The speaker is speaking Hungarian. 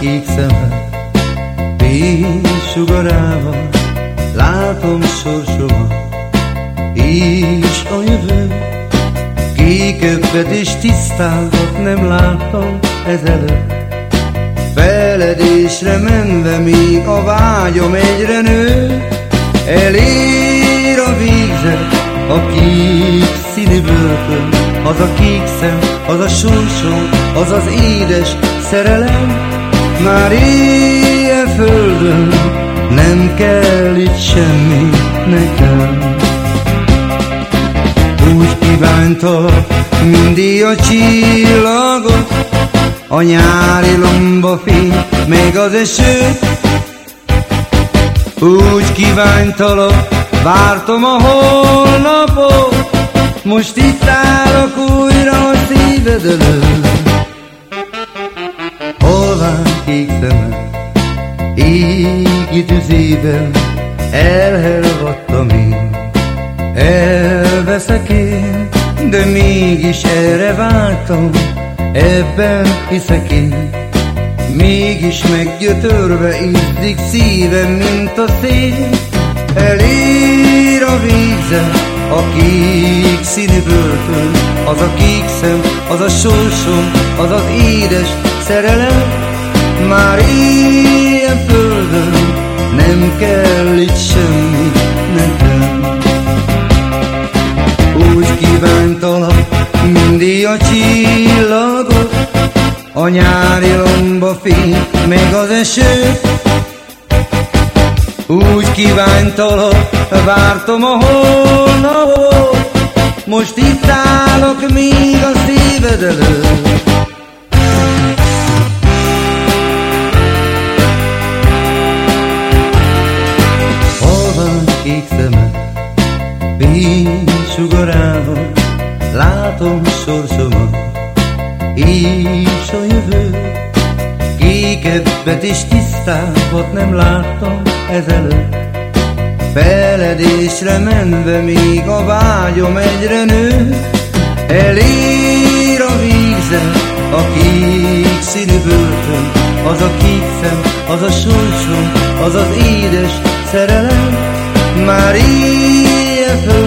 kék szeme, sugarával látom sorsomat, és a jövő kéköbbet és tisztázat nem láttam ezelőtt. Feledésre menve még a vágyom egyre nő, elér a végzet, a kék az a kék szem, az a sorsom, az az édes szerelem, már ilyen földön nem kell itt semmi nekem. Úgy kívánta mindig a csillagot, a nyári lomba fény, még az eső. Úgy kívántalak, vártam a holnapot, most itt állok újra a szíved előtt. Hol van kék szemed, égi tüzében, elhelvattam én, elveszek én, de mégis erre váltam, ebben hiszek én. Mégis meggyötörve izzik szívem, mint a szél, elér a vízem, a kék színű börtön, az a kék szem, az a sorsom, az az édes szerelem, már ilyen földön nem kell itt semmi nekem. Úgy kívántalak mindig a csillagot, a nyári lomba fény, még az eső, úgy kívántalak, vártam a holnapot, most itt állok még a szíved előtt. Hol van kék szemed, sugarában, látom sorsomat, és a jövő kékebbet és tisztábbat nem láttam ezelőtt. Feledésre menve még a vágyom egyre nő, elér a vízen a kék színű börtön, az a kék szem, az a sorsom, az az édes szerelem, már nem kell